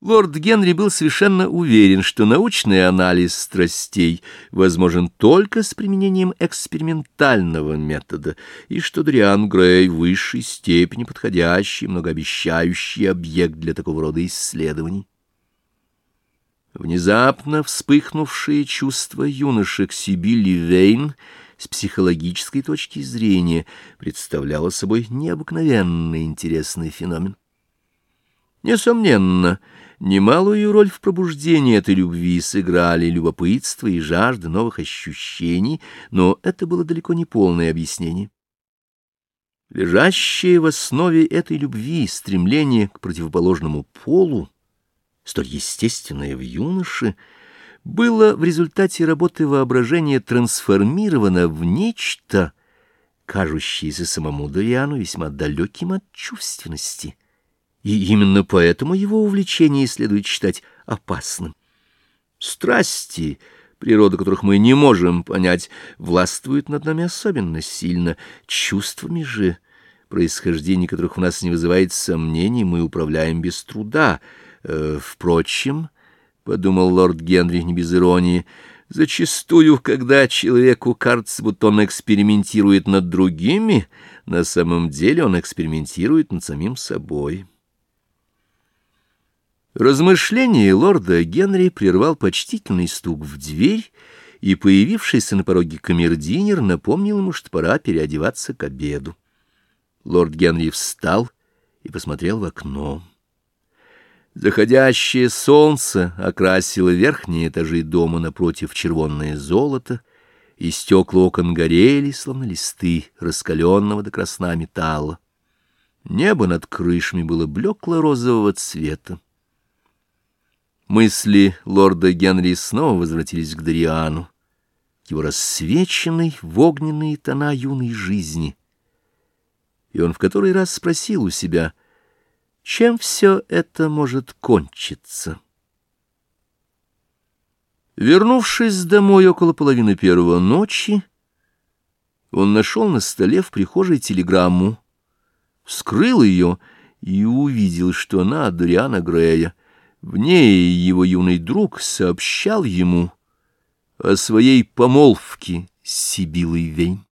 Лорд Генри был совершенно уверен, что научный анализ страстей возможен только с применением экспериментального метода, и что Дриан Грей в высшей степени подходящий, многообещающий объект для такого рода исследований. Внезапно вспыхнувшие чувства юноши к Сибилли Вейн с психологической точки зрения представляло собой необыкновенно интересный феномен. Несомненно, немалую роль в пробуждении этой любви сыграли любопытство и жажда новых ощущений, но это было далеко не полное объяснение. Лежащее в основе этой любви стремление к противоположному полу, столь естественное в юноше, было в результате работы воображения трансформировано в нечто, кажущееся самому Дориану весьма далеким от чувственности — и именно поэтому его увлечение следует считать опасным. Страсти, природа которых мы не можем понять, властвуют над нами особенно сильно, чувствами же, происхождение которых у нас не вызывает сомнений, мы управляем без труда. Э, впрочем, — подумал лорд Генри не без иронии, — зачастую, когда человеку кажется, будто он экспериментирует над другими, на самом деле он экспериментирует над самим собой. Размышление лорда Генри прервал почтительный стук в дверь, и появившийся на пороге камердинер напомнил ему, что пора переодеваться к обеду. Лорд Генри встал и посмотрел в окно. Заходящее солнце окрасило верхние этажи дома напротив червонное золото, и стекла окон горели, словно листы раскаленного до красна металла. Небо над крышами было блекло-розового цвета. Мысли лорда Генри снова возвратились к Дариану, к его рассвеченной в огненные тона юной жизни. И он в который раз спросил у себя, чем все это может кончиться. Вернувшись домой около половины первого ночи, он нашел на столе в прихожей телеграмму, вскрыл ее и увидел, что она от Дуриана Грея — в ней его юный друг сообщал ему о своей помолвке с Сибилой Вейн.